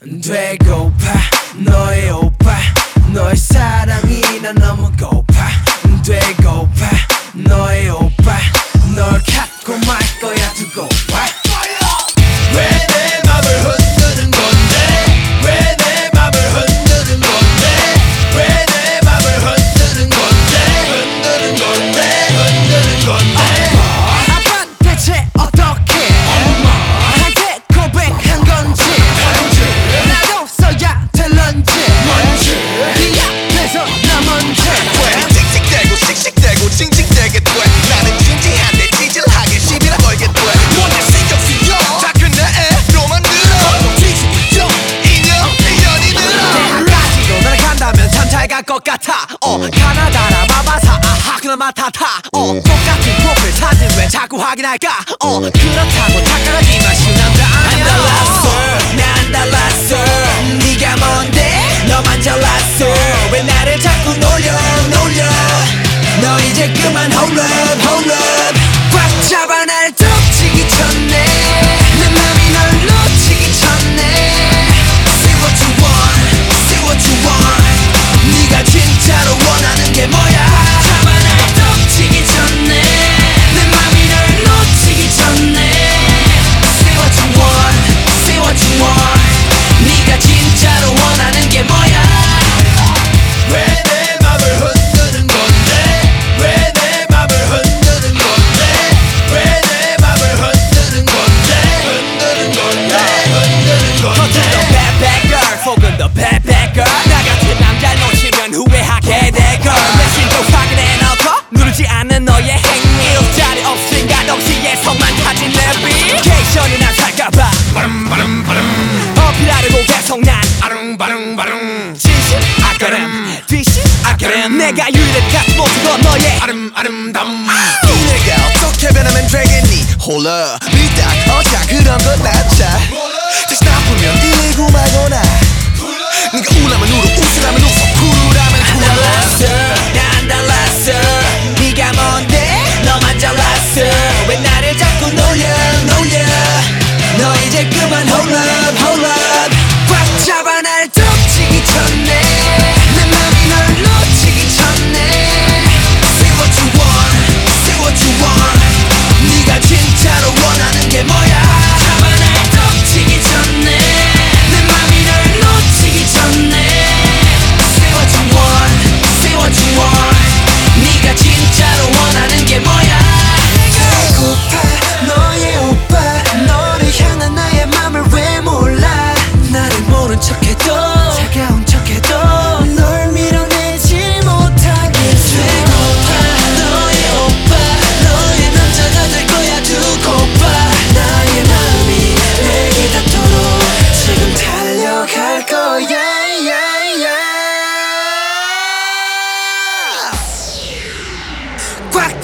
되고파 너의 오빠 너의 사랑 것 같아. 어 가나다라 마바사. 아하 그나마 타타 어 똑같은 프로필 사진 왜 자꾸 확인할까? 어 그렇다고 착각하기만 쉬운 남자 발걸음 뒤신 아가름 내가 유일한 모습은 너의 아름 아름다움. 내가 어떻게 변하면 되겠니? 홀라 밀당 어차 그런 건 낫자 다시 나쁘면 일고 말거나. 네가 우라면 울어 웃으라면 웃어 쿨하면 쿨하면 난 달랐어. 네가 뭔데? 너만 잘났어. 왜 나를 잘